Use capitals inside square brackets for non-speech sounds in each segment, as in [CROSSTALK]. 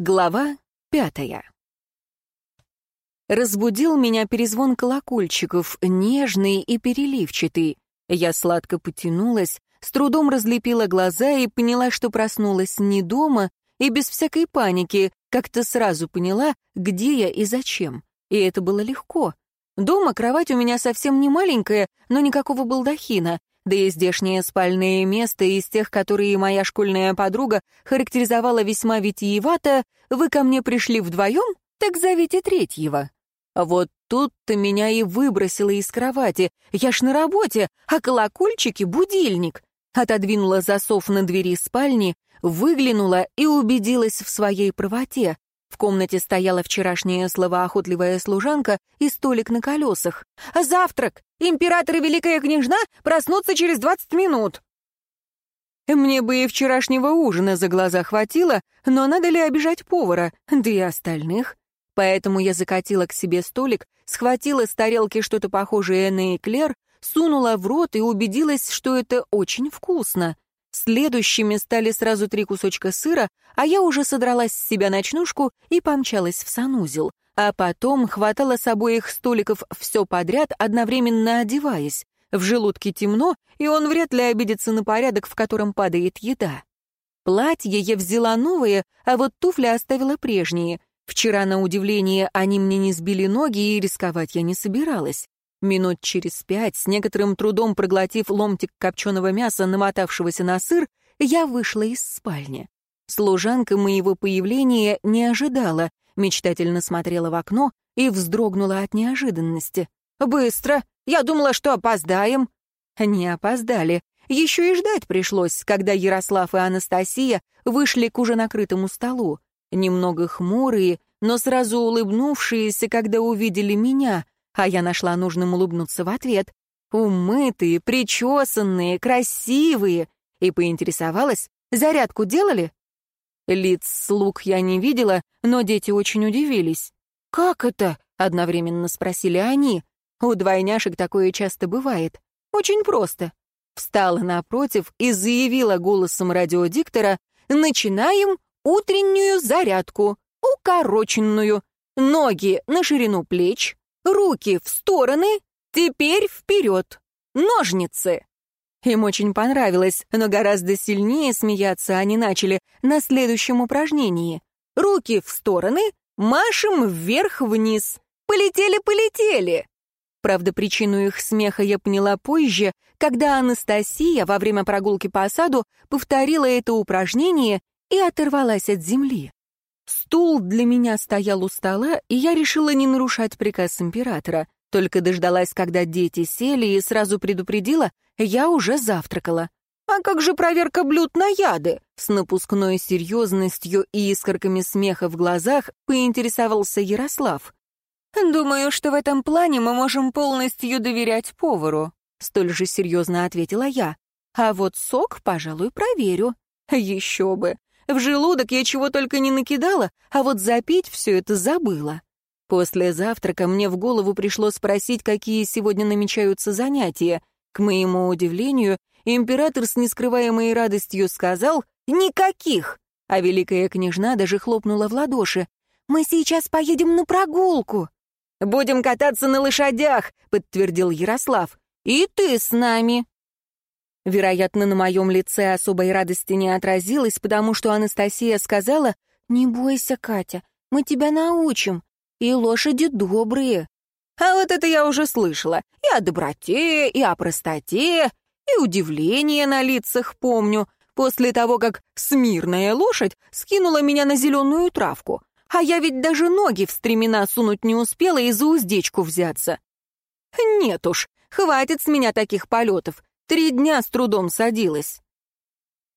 Глава пятая. Разбудил меня перезвон колокольчиков, нежный и переливчатый. Я сладко потянулась, с трудом разлепила глаза и поняла, что проснулась не дома и без всякой паники, как-то сразу поняла, где я и зачем. И это было легко. Дома кровать у меня совсем не маленькая, но никакого балдахина, да и здешнее спальное место из тех, которые моя школьная подруга характеризовала весьма витиевато, вы ко мне пришли вдвоем, так зовите третьего. Вот тут-то меня и выбросило из кровати. Я ж на работе, а колокольчики — будильник. Отодвинула засов на двери спальни, выглянула и убедилась в своей правоте. В комнате стояла вчерашняя словоохотливая служанка и столик на колесах. «Завтрак! Император и Великая Княжна проснутся через двадцать минут!» Мне бы и вчерашнего ужина за глаза хватило, но надо ли обижать повара, да и остальных? Поэтому я закатила к себе столик, схватила с тарелки что-то похожее на эклер, сунула в рот и убедилась, что это очень вкусно. Следующими стали сразу три кусочка сыра, а я уже содрала с себя ночнушку и помчалась в санузел. А потом хватала с обоих столиков все подряд, одновременно одеваясь. В желудке темно, и он вряд ли обидится на порядок, в котором падает еда. Платье я взяла новые, а вот туфли оставила прежние. Вчера, на удивление, они мне не сбили ноги, и рисковать я не собиралась. Минут через пять, с некоторым трудом проглотив ломтик копченого мяса, намотавшегося на сыр, я вышла из спальни. Служанка моего появления не ожидала, мечтательно смотрела в окно и вздрогнула от неожиданности. «Быстро! Я думала, что опоздаем!» Не опоздали. Еще и ждать пришлось, когда Ярослав и Анастасия вышли к уже накрытому столу. Немного хмурые, но сразу улыбнувшиеся, когда увидели меня — а я нашла нужным улыбнуться в ответ. Умытые, причесанные, красивые. И поинтересовалась, зарядку делали? Лиц слуг я не видела, но дети очень удивились. «Как это?» — одновременно спросили они. У двойняшек такое часто бывает. Очень просто. Встала напротив и заявила голосом радиодиктора «Начинаем утреннюю зарядку, укороченную. Ноги на ширину плеч, Руки в стороны, теперь вперед. Ножницы. Им очень понравилось, но гораздо сильнее смеяться они начали на следующем упражнении. Руки в стороны, машем вверх-вниз. Полетели-полетели. Правда, причину их смеха я поняла позже, когда Анастасия во время прогулки по саду повторила это упражнение и оторвалась от земли. Стул для меня стоял у стола, и я решила не нарушать приказ императора. Только дождалась, когда дети сели, и сразу предупредила, я уже завтракала. «А как же проверка блюд на яды?» С напускной серьезностью и искорками смеха в глазах поинтересовался Ярослав. «Думаю, что в этом плане мы можем полностью доверять повару», столь же серьезно ответила я. «А вот сок, пожалуй, проверю». «Еще бы! В желудок я чего только не накидала, а вот запить все это забыла. После завтрака мне в голову пришло спросить, какие сегодня намечаются занятия. К моему удивлению, император с нескрываемой радостью сказал «Никаких!», а великая княжна даже хлопнула в ладоши. «Мы сейчас поедем на прогулку!» «Будем кататься на лошадях», — подтвердил Ярослав. «И ты с нами!» Вероятно, на моем лице особой радости не отразилось, потому что Анастасия сказала, «Не бойся, Катя, мы тебя научим, и лошади добрые». А вот это я уже слышала. И о доброте, и о простоте, и удивление на лицах помню, после того, как смирная лошадь скинула меня на зеленую травку. А я ведь даже ноги в стремена сунуть не успела и за уздечку взяться. Нет уж, хватит с меня таких полетов. Три дня с трудом садилась.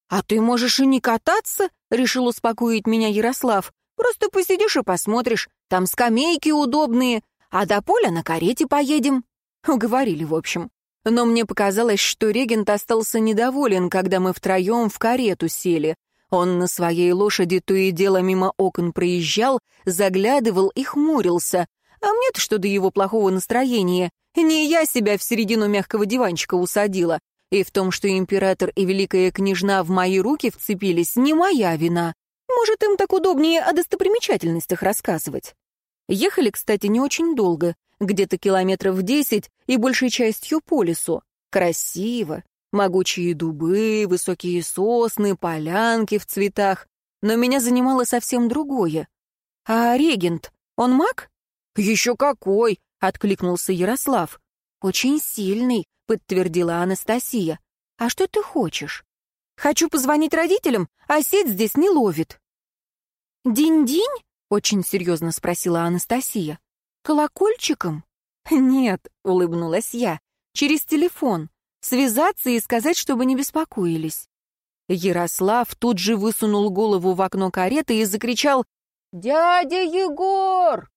«А ты можешь и не кататься?» — решил успокоить меня Ярослав. «Просто посидишь и посмотришь. Там скамейки удобные, а до поля на карете поедем». Уговорили, в общем. Но мне показалось, что регент остался недоволен, когда мы втроем в карету сели. Он на своей лошади то и дело мимо окон проезжал, заглядывал и хмурился. А мне-то что до его плохого настроения? Не я себя в середину мягкого диванчика усадила. И в том, что император и великая княжна в мои руки вцепились, не моя вина. Может, им так удобнее о достопримечательностях рассказывать. Ехали, кстати, не очень долго, где-то километров десять и большей частью по лесу. Красиво. Могучие дубы, высокие сосны, полянки в цветах. Но меня занимало совсем другое. А регент, он маг? Еще какой, откликнулся Ярослав. Очень сильный, подтвердила Анастасия. А что ты хочешь? Хочу позвонить родителям, а сеть здесь не ловит. «Динь-динь?» — очень серьезно спросила Анастасия. «Колокольчиком?» «Нет», — улыбнулась я, — «через телефон. Связаться и сказать, чтобы не беспокоились». Ярослав тут же высунул голову в окно кареты и закричал «Дядя Егор!».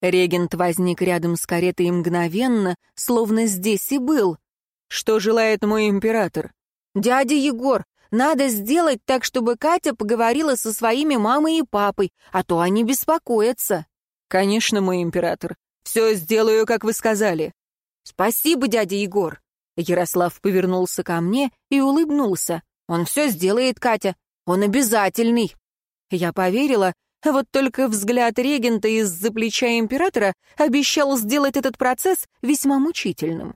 Регент возник рядом с каретой мгновенно, словно здесь и был. «Что желает мой император?» «Дядя Егор, надо сделать так, чтобы Катя поговорила со своими мамой и папой, а то они беспокоятся». «Конечно, мой император. Все сделаю, как вы сказали». «Спасибо, дядя Егор». Ярослав повернулся ко мне и улыбнулся. «Он все сделает, Катя. Он обязательный». Я поверила, вот только взгляд регента из-за плеча императора обещал сделать этот процесс весьма мучительным.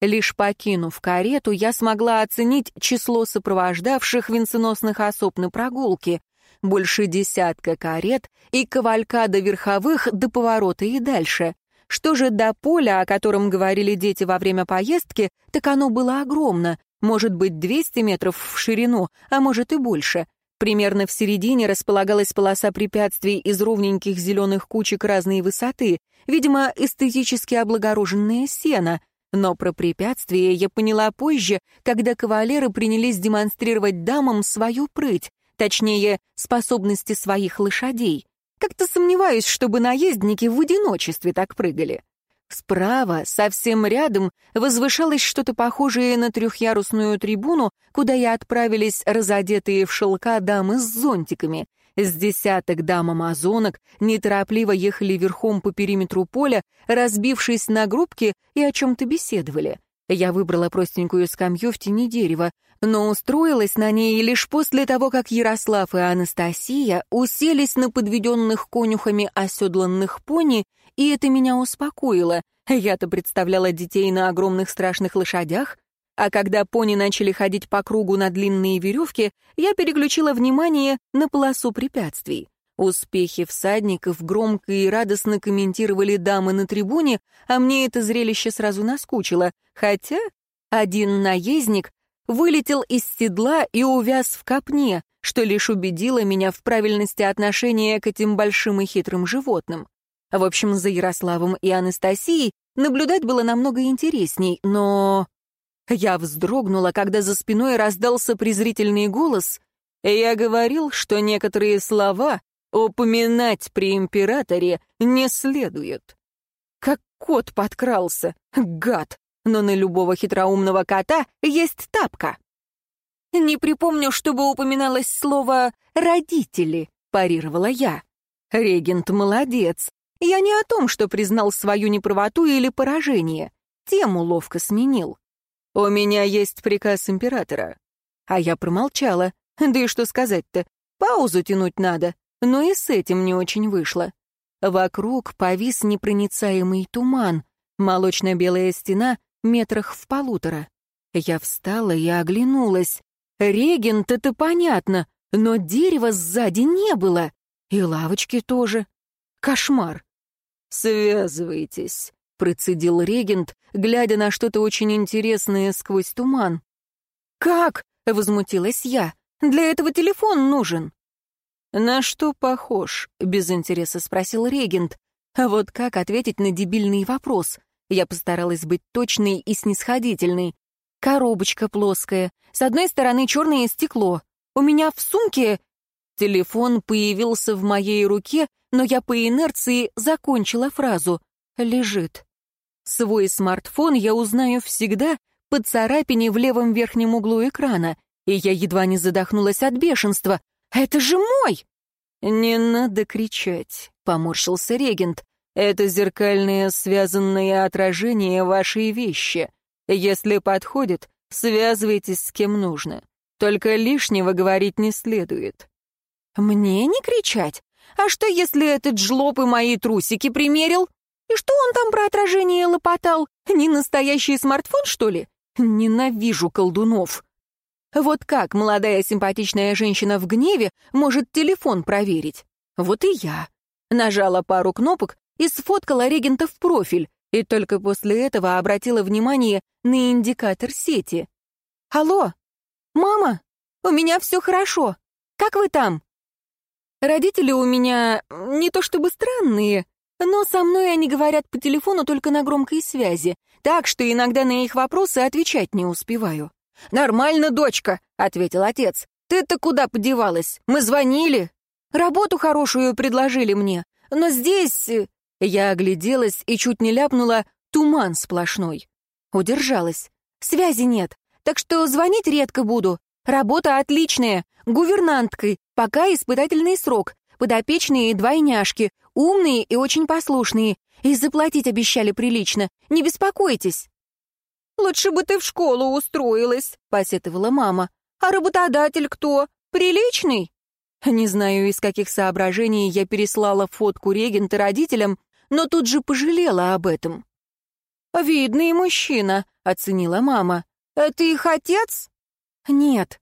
Лишь покинув карету, я смогла оценить число сопровождавших венценосных особ на прогулке. Больше десятка карет и кавалькада верховых до поворота и дальше. Что же до поля, о котором говорили дети во время поездки, так оно было огромно, может быть, 200 метров в ширину, а может и больше. Примерно в середине располагалась полоса препятствий из ровненьких зеленых кучек разной высоты, видимо, эстетически облагороженное сено, но про препятствия я поняла позже, когда кавалеры принялись демонстрировать дамам свою прыть, точнее, способности своих лошадей. Как-то сомневаюсь, чтобы наездники в одиночестве так прыгали. Справа, совсем рядом, возвышалось что-то похожее на трехъярусную трибуну, куда и отправились разодетые в шелка дамы с зонтиками. С десяток дам-амазонок неторопливо ехали верхом по периметру поля, разбившись на группки и о чем-то беседовали. Я выбрала простенькую скамью в тени дерева, но устроилась на ней лишь после того, как Ярослав и Анастасия уселись на подведенных конюхами оседланных пони, и это меня успокоило. Я-то представляла детей на огромных страшных лошадях, а когда пони начали ходить по кругу на длинные веревки, я переключила внимание на полосу препятствий. Успехи всадников громко и радостно комментировали дамы на трибуне, а мне это зрелище сразу наскучило, хотя один наездник вылетел из седла и увяз в копне, что лишь убедило меня в правильности отношения к этим большим и хитрым животным. В общем, за Ярославом и Анастасией наблюдать было намного интересней, но... Я вздрогнула, когда за спиной раздался презрительный голос, я говорил, что некоторые слова упоминать при императоре не следует. Как кот подкрался, гад, но на любого хитроумного кота есть тапка. «Не припомню, чтобы упоминалось слово «родители», — парировала я. Регент молодец. Я не о том, что признал свою неправоту или поражение. Тему ловко сменил. «У меня есть приказ императора». А я промолчала. Да и что сказать-то? Паузу тянуть надо. Но и с этим не очень вышло. Вокруг повис непроницаемый туман, молочно-белая стена метрах в полутора. Я встала и оглянулась. Регент — это понятно, но дерева сзади не было. И лавочки тоже. Кошмар. «Связывайтесь», процедил регент, глядя на что-то очень интересное сквозь туман. «Как?» — возмутилась я. «Для этого телефон нужен». «На что похож?» — без интереса спросил регент. А вот как ответить на дебильный вопрос? Я постаралась быть точной и снисходительной. Коробочка плоская, с одной стороны черное стекло. У меня в сумке... Телефон появился в моей руке, но я по инерции закончила фразу. «Лежит». Свой смартфон я узнаю всегда по царапине в левом верхнем углу экрана, и я едва не задохнулась от бешенства. «Это же мой!» «Не надо кричать», — поморщился регент. «Это зеркальное связанное отражение вашей вещи. Если подходит, связывайтесь с кем нужно. Только лишнего говорить не следует». Мне не кричать? А что, если этот жлоб и мои трусики примерил? И что он там про отражение лопотал? Не настоящий смартфон, что ли? Ненавижу колдунов. Вот как молодая симпатичная женщина в гневе может телефон проверить? Вот и я. Нажала пару кнопок и сфоткала регента в профиль, и только после этого обратила внимание на индикатор сети. «Алло, мама, у меня все хорошо. Как вы там?» Родители у меня не то чтобы странные, но со мной они говорят по телефону только на громкой связи, так что иногда на их вопросы отвечать не успеваю. «Нормально, дочка», — ответил отец. «Ты-то куда подевалась? Мы звонили. Работу хорошую предложили мне, но здесь...» Я огляделась и чуть не ляпнула «туман сплошной». Удержалась. «Связи нет, так что звонить редко буду. Работа отличная, гувернанткой, пока испытательный срок, подопечные двойняшки, умные и очень послушные, и заплатить обещали прилично, не беспокойтесь». «Лучше бы ты в школу устроилась», — посетовала мама. «А работодатель кто? Приличный?» Не знаю, из каких соображений я переслала фотку регента родителям, но тут же пожалела об этом. «Видный мужчина», — оценила мама. «Это их отец?» «Нет».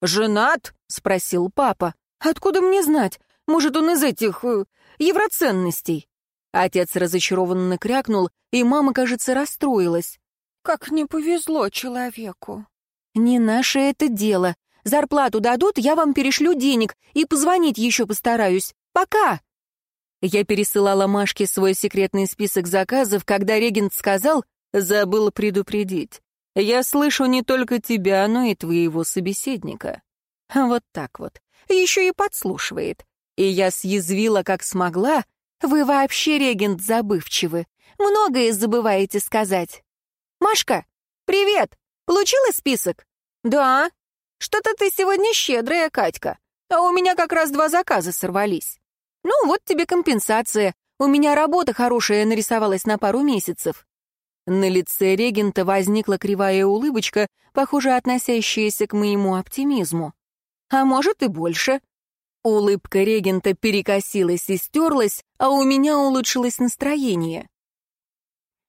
«Женат?» — спросил папа. «Откуда мне знать? Может, он из этих... Э, евроценностей?» Отец разочарованно крякнул, и мама, кажется, расстроилась. Как не повезло человеку. Не наше это дело. Зарплату дадут, я вам перешлю денег и позвонить еще постараюсь. Пока!» Я пересылала Машке свой секретный список заказов, когда регент сказал, забыл предупредить. «Я слышу не только тебя, но и твоего собеседника». Вот так вот. Еще и подслушивает. И я съязвила, как смогла. Вы вообще, регент, забывчивы. Многое забываете сказать. «Машка, привет! Получила список?» «Да. Что-то ты сегодня щедрая, Катька. А у меня как раз два заказа сорвались. Ну, вот тебе компенсация. У меня работа хорошая нарисовалась на пару месяцев». На лице регента возникла кривая улыбочка, похоже, относящаяся к моему оптимизму. А может и больше. Улыбка регента перекосилась и стерлась, а у меня улучшилось настроение.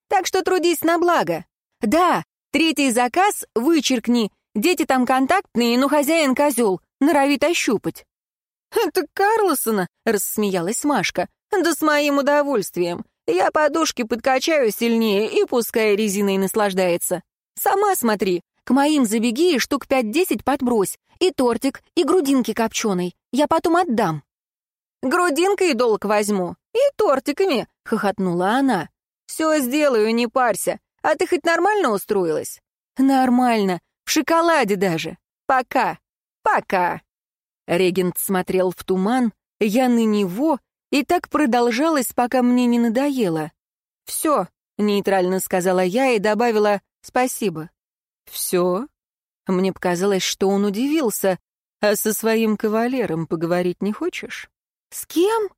«Так что трудись на благо. «Да, третий заказ вычеркни. Дети там контактные, но хозяин козел, норовит ощупать». «Это Карлосона?» — рассмеялась Машка. «Да с моим удовольствием. Я подушки подкачаю сильнее и пускай резиной наслаждается. Сама смотри, к моим забеги и штук пять-десять подбрось. И тортик, и грудинки копченой. Я потом отдам». «Грудинкой долг возьму. И тортиками», — хохотнула она. «Все сделаю, не парься. А ты хоть нормально устроилась? Нормально. В шоколаде даже. Пока. Пока. Регент смотрел в туман, я на него, и так продолжалось, пока мне не надоело. «Все», — нейтрально сказала я и добавила «спасибо». «Все?» Мне показалось, что он удивился. «А со своим кавалером поговорить не хочешь?» «С кем?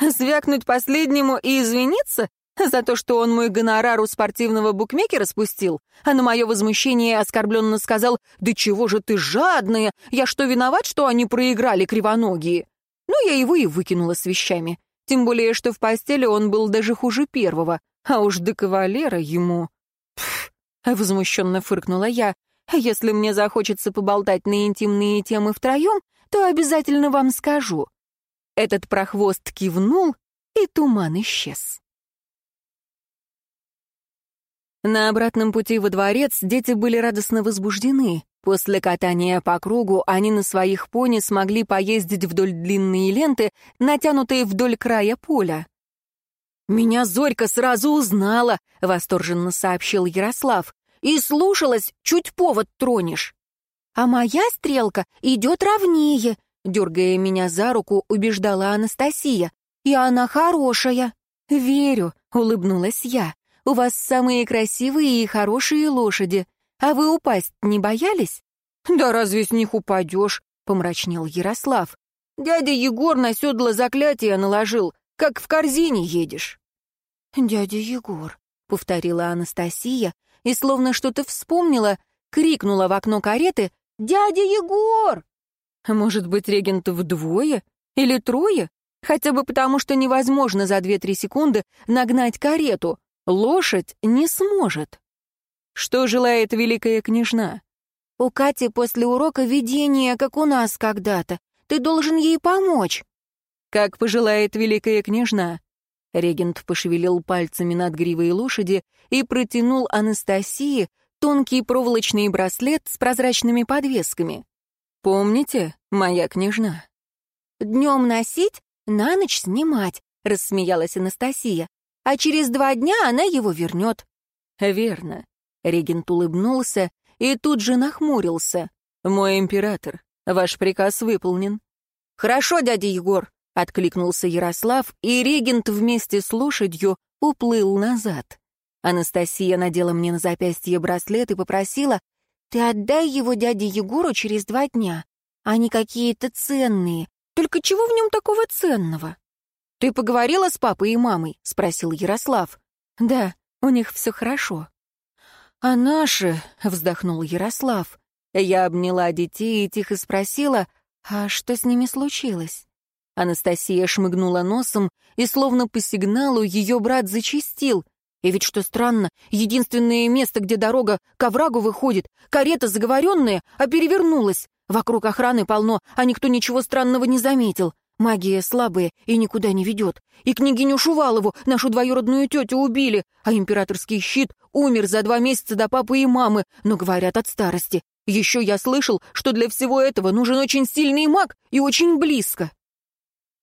Звякнуть последнему и извиниться? За то, что он мой гонорар у спортивного букмекера спустил, а на мое возмущение оскорбленно сказал «Да чего же ты жадная? Я что, виноват, что они проиграли кривоногие?» Ну, я его и выкинула с вещами. Тем более, что в постели он был даже хуже первого, а уж до кавалера ему... Пф, возмущенно фыркнула я. «Если мне захочется поболтать на интимные темы втроем, то обязательно вам скажу». Этот прохвост кивнул, и туман исчез. На обратном пути во дворец дети были радостно возбуждены. После катания по кругу они на своих пони смогли поездить вдоль длинные ленты, натянутые вдоль края поля. «Меня Зорька сразу узнала», — восторженно сообщил Ярослав. «И слушалась, чуть повод тронешь». «А моя стрелка идет ровнее», — дергая меня за руку, убеждала Анастасия. «И она хорошая». «Верю», — улыбнулась я. У вас самые красивые и хорошие лошади. А вы упасть не боялись?» «Да разве с них упадешь?» — помрачнел Ярослав. «Дядя Егор на седло заклятие наложил, как в корзине едешь». «Дядя Егор», — повторила Анастасия, и, словно что-то вспомнила, крикнула в окно кареты «Дядя Егор!» Может быть, регентов двое? Или трое? Хотя бы потому, что невозможно за 2-3 секунды нагнать карету. Лошадь не сможет. Что желает великая княжна? У Кати после урока видение, как у нас когда-то. Ты должен ей помочь. Как пожелает великая княжна. Регент пошевелил пальцами над гривой лошади и протянул Анастасии тонкий проволочный браслет с прозрачными подвесками. «Помните, моя княжна?» «Днем носить, на ночь снимать», — рассмеялась Анастасия. «А через два дня она его вернет». «Верно». Регент улыбнулся и тут же нахмурился. «Мой император, ваш приказ выполнен». «Хорошо, дядя Егор», — откликнулся Ярослав, и регент вместе с лошадью уплыл назад. Анастасия надела мне на запястье браслет и попросила, «Ты отдай его дяде Егору через два дня. Они какие-то ценные. Только чего в нем такого ценного?» «Ты поговорила с папой и мамой?» — спросил Ярослав. «Да, у них все хорошо». «А наши?» — вздохнул Ярослав. Я обняла детей и тихо спросила, «А что с ними случилось?» Анастасия шмыгнула носом, и словно по сигналу ее брат зачистил. И ведь что странно, единственное место, где дорога к оврагу выходит, карета заговоренная, а перевернулась. Вокруг охраны полно, а никто ничего странного не заметил. Магия слабая и никуда не ведет. И княгиню Шувалову, нашу двоюродную тетю, убили, а императорский щит умер за два месяца до папы и мамы, но говорят от старости. Еще я слышал, что для всего этого нужен очень сильный маг и очень близко.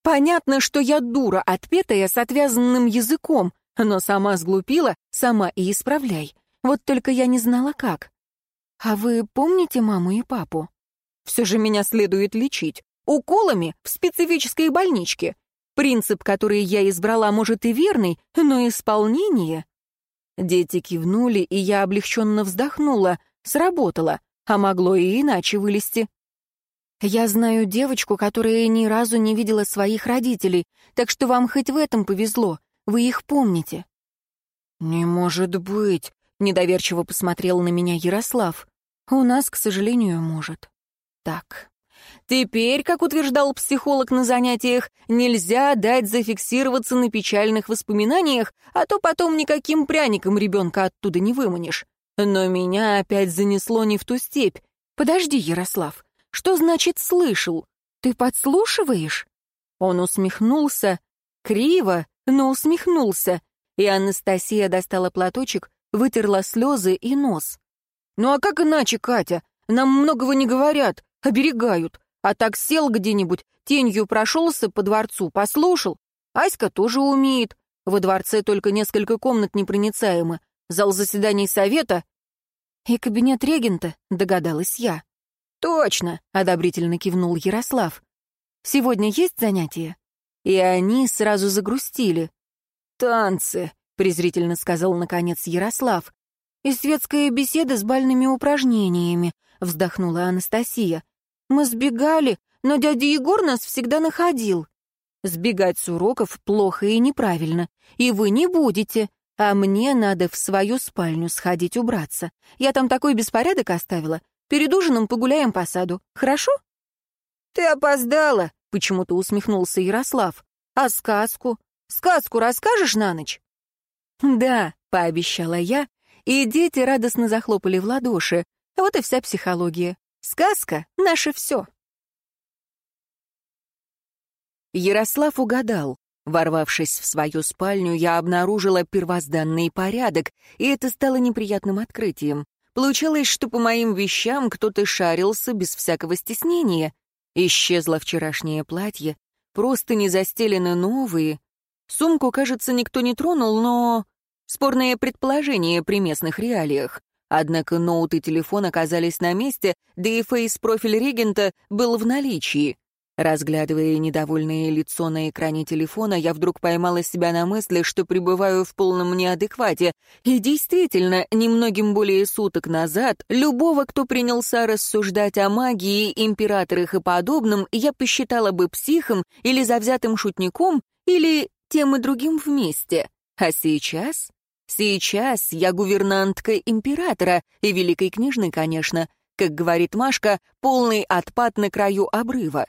Понятно, что я дура, отпетая с отвязанным языком, но сама сглупила, сама и исправляй. Вот только я не знала как. А вы помните маму и папу? Все же меня следует лечить. Уколами в специфической больничке. Принцип, который я избрала, может и верный, но исполнение... Дети кивнули, и я облегченно вздохнула. Сработало, а могло и иначе вылезти. Я знаю девочку, которая ни разу не видела своих родителей, так что вам хоть в этом повезло. Вы их помните». «Не может быть», — недоверчиво посмотрел на меня Ярослав. «У нас, к сожалению, может». «Так, Теперь, как утверждал психолог на занятиях, нельзя дать зафиксироваться на печальных воспоминаниях, а то потом никаким пряником ребенка оттуда не выманишь. Но меня опять занесло не в ту степь. Подожди, Ярослав, что значит «слышал»? Ты подслушиваешь?» Он усмехнулся, криво, но усмехнулся, и Анастасия достала платочек, вытерла слезы и нос. «Ну а как иначе, Катя? Нам многого не говорят, оберегают. А так сел где-нибудь, тенью прошелся по дворцу, послушал. Аська тоже умеет. Во дворце только несколько комнат непроницаемы. Зал заседаний совета и кабинет регента, догадалась я. «Точно!» — одобрительно кивнул Ярослав. «Сегодня есть занятия?» И они сразу загрустили. «Танцы», — презрительно сказал наконец Ярослав. «И светская беседа с бальными упражнениями», — вздохнула Анастасия. «Мы сбегали, но дядя Егор нас всегда находил». «Сбегать с уроков плохо и неправильно, и вы не будете, а мне надо в свою спальню сходить убраться. Я там такой беспорядок оставила. Перед ужином погуляем по саду, хорошо?» «Ты опоздала», — почему-то усмехнулся Ярослав. «А сказку? Сказку расскажешь на ночь?» «Да», — пообещала я, и дети радостно захлопали в ладоши. Вот и вся психология. Сказка — наше все. Ярослав угадал. Ворвавшись в свою спальню, я обнаружила первозданный порядок, и это стало неприятным открытием. Получалось, что по моим вещам кто-то шарился без всякого стеснения. Исчезло вчерашнее платье, просто не застелены новые. Сумку, кажется, никто не тронул, но... Спорное предположение при местных реалиях. Однако ноут и телефон оказались на месте, да и фейс-профиль регента был в наличии. Разглядывая недовольное лицо на экране телефона, я вдруг поймала себя на мысли, что пребываю в полном неадеквате. И действительно, немногим более суток назад, любого, кто принялся рассуждать о магии, императорах и подобном, я посчитала бы психом или завзятым шутником, или тем и другим вместе. А сейчас? Сейчас я гувернантка императора и великой княжны, конечно. как говорит Машка, полный отпад на краю обрыва.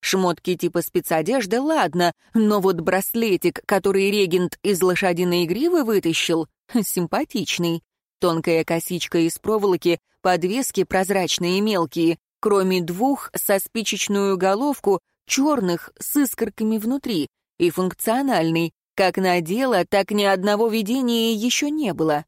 Шмотки типа спецодежды, ладно, но вот браслетик, который регент из лошадиной гривы вытащил, [LAUGHS] симпатичный. Тонкая косичка из проволоки, подвески прозрачные и мелкие, кроме двух со спичечную головку, черных с искорками внутри, и функциональный. Как надела, так ни одного видения еще не было.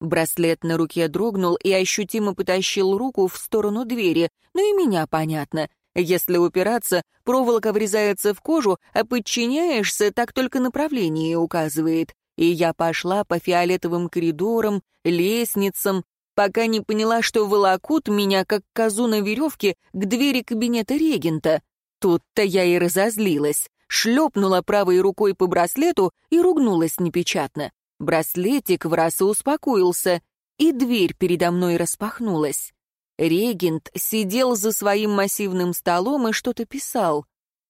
Браслет на руке дрогнул и ощутимо потащил руку в сторону двери, ну и меня понятно. Если упираться, проволока врезается в кожу, а подчиняешься, так только направление указывает. И я пошла по фиолетовым коридорам, лестницам, пока не поняла, что волокут меня, как козу на веревке, к двери кабинета регента. Тут-то я и разозлилась. Шлепнула правой рукой по браслету и ругнулась непечатно. Браслетик в раз успокоился, и дверь передо мной распахнулась. Регент сидел за своим массивным столом и что-то писал.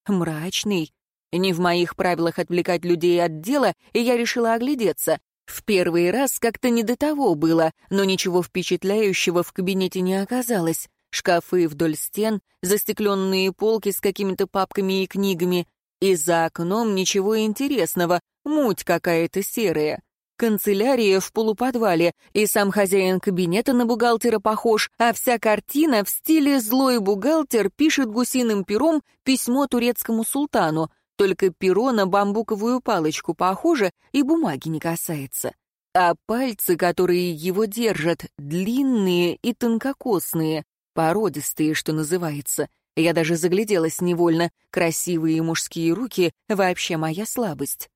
Мрачный. Не в моих правилах отвлекать людей от дела, и я решила оглядеться. В первый раз как-то не до того было, но ничего впечатляющего в кабинете не оказалось. Шкафы вдоль стен, застекленные полки с какими-то папками и книгами. И за окном ничего интересного, муть какая-то серая канцелярия в полуподвале, и сам хозяин кабинета на бухгалтера похож, а вся картина в стиле «злой бухгалтер» пишет гусиным пером письмо турецкому султану, только перо на бамбуковую палочку похоже и бумаги не касается. А пальцы, которые его держат, длинные и тонкокосные, породистые, что называется. Я даже загляделась невольно, красивые мужские руки — вообще моя слабость.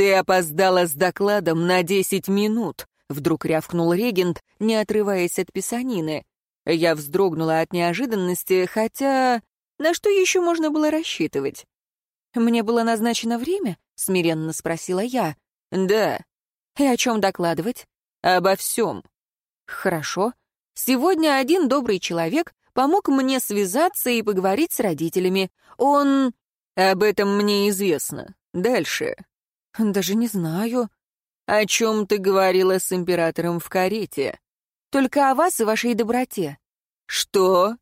«Ты опоздала с докладом на десять минут», — вдруг рявкнул регент, не отрываясь от писанины. Я вздрогнула от неожиданности, хотя... На что еще можно было рассчитывать? «Мне было назначено время?» — смиренно спросила я. «Да». «И о чем докладывать?» «Обо всем». «Хорошо. Сегодня один добрый человек помог мне связаться и поговорить с родителями. Он...» «Об этом мне известно. Дальше». «Даже не знаю». «О чем ты говорила с императором в карете?» «Только о вас и вашей доброте». «Что?»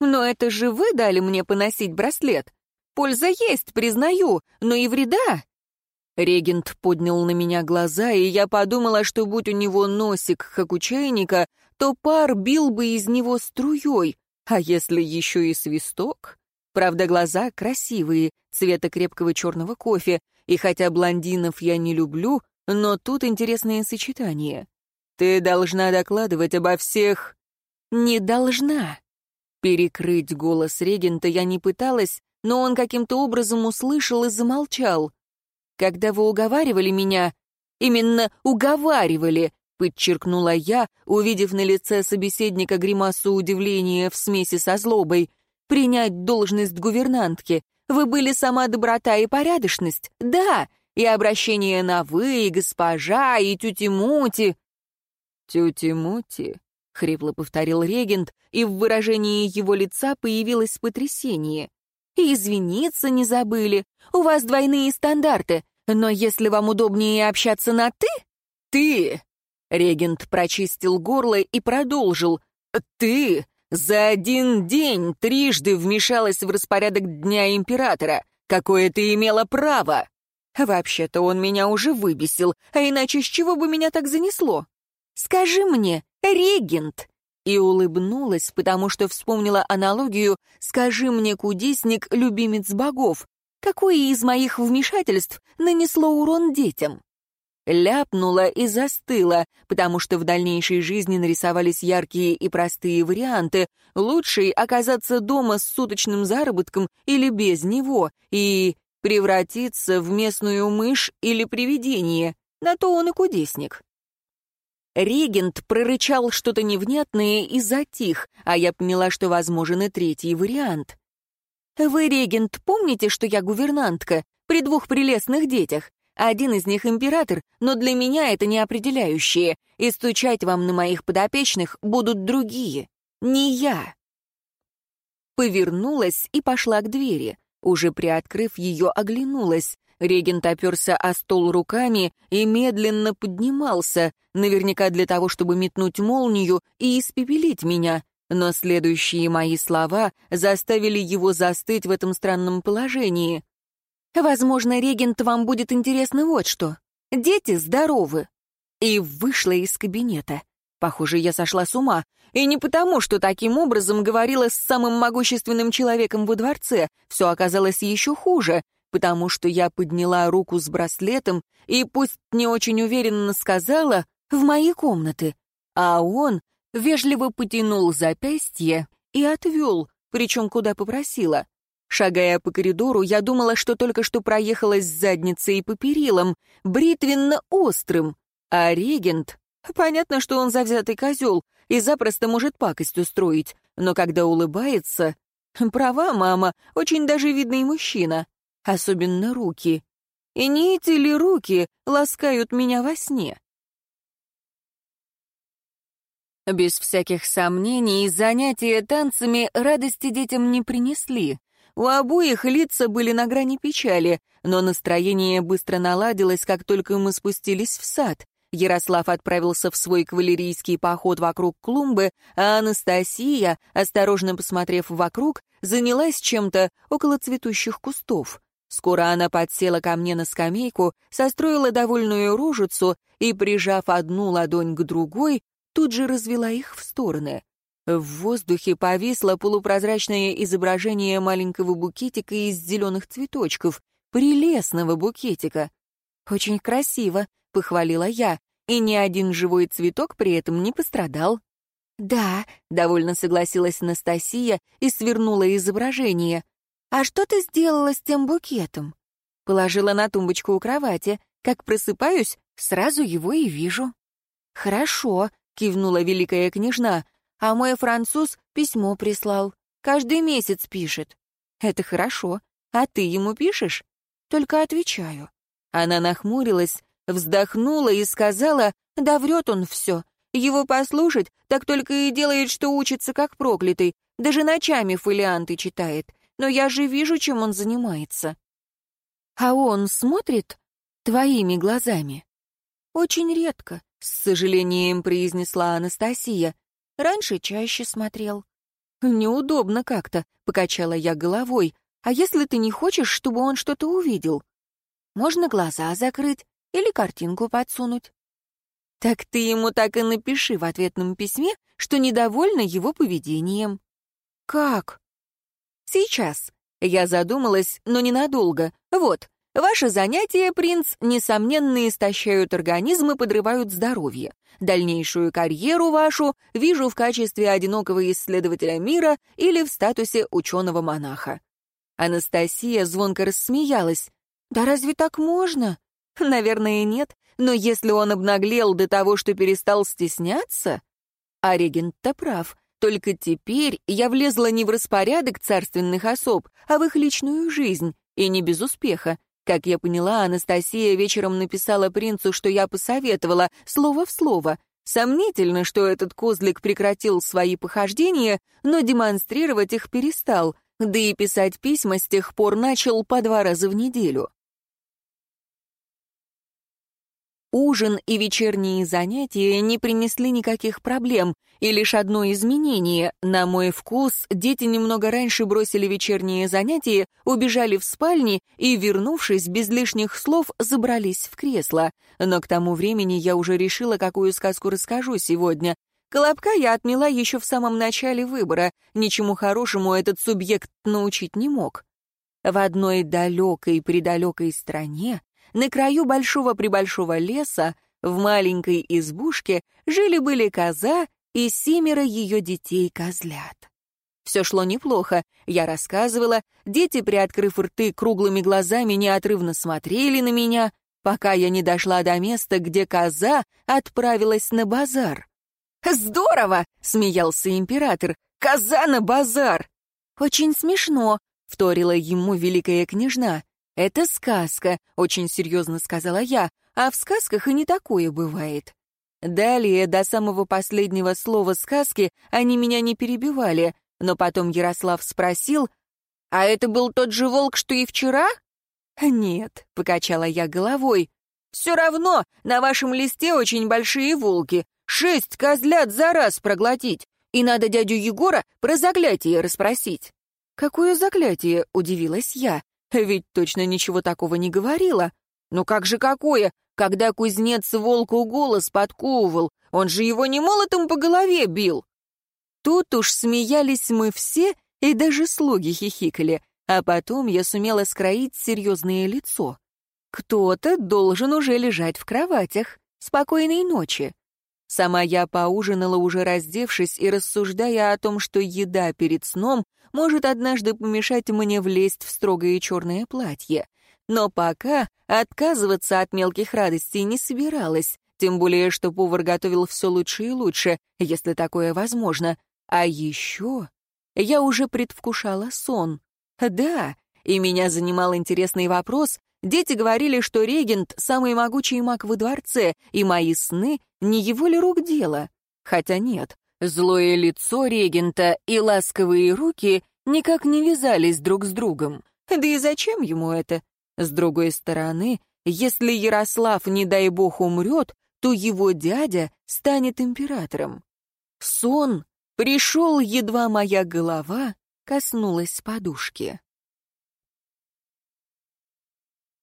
«Но это же вы дали мне поносить браслет. Польза есть, признаю, но и вреда». Регент поднял на меня глаза, и я подумала, что будь у него носик, как у чайника, то пар бил бы из него струей, а если еще и свисток? Правда, глаза красивые, цвета крепкого черного кофе, и хотя блондинов я не люблю, но тут интересное сочетание. Ты должна докладывать обо всех... Не должна. Перекрыть голос регента я не пыталась, но он каким-то образом услышал и замолчал. Когда вы уговаривали меня... Именно уговаривали, подчеркнула я, увидев на лице собеседника гримасу удивления в смеси со злобой, принять должность гувернантки, вы были сама доброта и порядочность. Да, и обращение на «вы», и «госпожа», и «тюти-мути». «Тюти-мути», — хрипло повторил регент, и в выражении его лица появилось потрясение. «И извиниться не забыли. У вас двойные стандарты. Но если вам удобнее общаться на «ты», «ты», — регент прочистил горло и продолжил, «ты за один день трижды вмешалась в распорядок Дня Императора. Какое ты имела право? Вообще-то он меня уже выбесил, а иначе с чего бы меня так занесло? Скажи мне, регент!» И улыбнулась, потому что вспомнила аналогию «Скажи мне, кудесник, любимец богов, какое из моих вмешательств нанесло урон детям?» Ляпнула и застыла, потому что в дальнейшей жизни нарисовались яркие и простые варианты. Лучший — оказаться дома с суточным заработком или без него, и превратиться в местную мышь или привидение. На то он и кудесник. Регент прорычал что-то невнятное и затих, а я поняла, что возможен и третий вариант. «Вы, регент, помните, что я гувернантка при двух прелестных детях? Один из них император, но для меня это не определяющее, и стучать вам на моих подопечных будут другие, не я. Повернулась и пошла к двери. Уже приоткрыв ее, оглянулась. Регент оперся о стол руками и медленно поднимался, наверняка для того, чтобы метнуть молнию и испепелить меня. Но следующие мои слова заставили его застыть в этом странном положении. «Возможно, регент, вам будет интересно вот что. Дети здоровы». И вышла из кабинета. Похоже, я сошла с ума. И не потому, что таким образом говорила с самым могущественным человеком во дворце. Все оказалось еще хуже, потому что я подняла руку с браслетом и, пусть не очень уверенно сказала, в мои комнаты. А он вежливо потянул запястье и отвел, причем куда попросила. Шагая по коридору, я думала, что только что проехалась с задницей по перилам, бритвенно-острым, а регент... Понятно, что он завзятый козел и запросто может пакость устроить, но когда улыбается... Права, мама, очень даже видный мужчина. Особенно руки. И не эти ли руки ласкают меня во сне? Без всяких сомнений, занятия танцами радости детям не принесли. У обоих лица были на грани печали, но настроение быстро наладилось, как только мы спустились в сад. Ярослав отправился в свой кавалерийский поход вокруг клумбы, а Анастасия, осторожно посмотрев вокруг, занялась чем-то около цветущих кустов. Скоро она подсела ко мне на скамейку, состроила довольную рожицу и, прижав одну ладонь к другой, тут же развела их в стороны. В воздухе повисло полупрозрачное изображение маленького букетика из зеленых цветочков, прелестного букетика. «Очень красиво», — похвалила я, и ни один живой цветок при этом не пострадал. «Да», — довольно согласилась Анастасия и свернула изображение. «А что ты сделала с тем букетом?» Положила на тумбочку у кровати. Как просыпаюсь, сразу его и вижу. «Хорошо», — кивнула великая княжна, «а мой француз письмо прислал. Каждый месяц пишет». «Это хорошо. А ты ему пишешь?» «Только отвечаю». Она нахмурилась, вздохнула и сказала, «Да врет он все. Его послушать, так только и делает, что учится как проклятый. Даже ночами фолианты читает. Но я же вижу, чем он занимается». «А он смотрит твоими глазами?» «Очень редко», с сожалением произнесла Анастасия. Раньше чаще смотрел. Неудобно как-то, покачала я головой. А если ты не хочешь, чтобы он что-то увидел? Можно глаза закрыть или картинку подсунуть. Так ты ему так и напиши в ответном письме, что недовольна его поведением. Как? Сейчас. Я задумалась, но ненадолго. Вот, Ваши занятия, принц, несомненно, истощают организм и подрывают здоровье. Дальнейшую карьеру вашу вижу в качестве одинокого исследователя мира или в статусе ученого-монаха». Анастасия звонко рассмеялась. «Да разве так можно?» «Наверное, нет. Но если он обнаглел до того, что перестал стесняться...» А регент-то прав. Только теперь я влезла не в распорядок царственных особ, а в их личную жизнь, и не без успеха. Как я поняла, Анастасия вечером написала принцу, что я посоветовала, слово в слово. Сомнительно, что этот козлик прекратил свои похождения, но демонстрировать их перестал, да и писать письма с тех пор начал по два раза в неделю. Ужин и вечерние занятия не принесли никаких проблем, и лишь одно изменение. На мой вкус, дети немного раньше бросили вечерние занятия, убежали в спальни и, вернувшись, без лишних слов, забрались в кресло. Но к тому времени я уже решила, какую сказку расскажу сегодня. Колобка я отмела еще в самом начале выбора. Ничему хорошему этот субъект научить не мог. В одной далекой-предалекой стране на краю большого-пребольшого леса, в маленькой избушке, жили-были коза и семеро ее детей-козлят. Все шло неплохо, я рассказывала, дети, приоткрыв рты круглыми глазами, неотрывно смотрели на меня, пока я не дошла до места, где коза отправилась на базар. «Здорово!» — смеялся император. «Коза на базар!» «Очень смешно», — вторила ему великая княжна. «Это сказка», — очень серьезно сказала я, «а в сказках и не такое бывает». Далее, до самого последнего слова сказки, они меня не перебивали, но потом Ярослав спросил, «А это был тот же волк, что и вчера?» «Нет», — покачала я головой, «все равно на вашем листе очень большие волки, шесть козлят за раз проглотить. и надо дядю Егора про заклятие расспросить». «Какое заклятие?» — удивилась я. «Ведь точно ничего такого не говорила». «Ну как же какое? Когда кузнец волку голос подковывал, он же его не молотом по голове бил». Тут уж смеялись мы все, и даже слуги хихикали, а потом я сумела скроить серьезное лицо. Кто-то должен уже лежать в кроватях. Спокойной ночи. Сама я поужинала, уже раздевшись и рассуждая о том, что еда перед сном может однажды помешать мне влезть в строгое черное платье. Но пока отказываться от мелких радостей не собиралась, тем более, что повар готовил все лучше и лучше, если такое возможно. А еще я уже предвкушала сон. Да, и меня занимал интересный вопрос. Дети говорили, что регент — самый могучий маг во дворце, и мои сны — не его ли рук дело? Хотя нет, злое лицо регента и ласковые руки никак не вязались друг с другом. Да и зачем ему это? С другой стороны, если Ярослав, не дай бог, умрет, то его дядя станет императором. Сон пришел, едва моя голова коснулась подушки.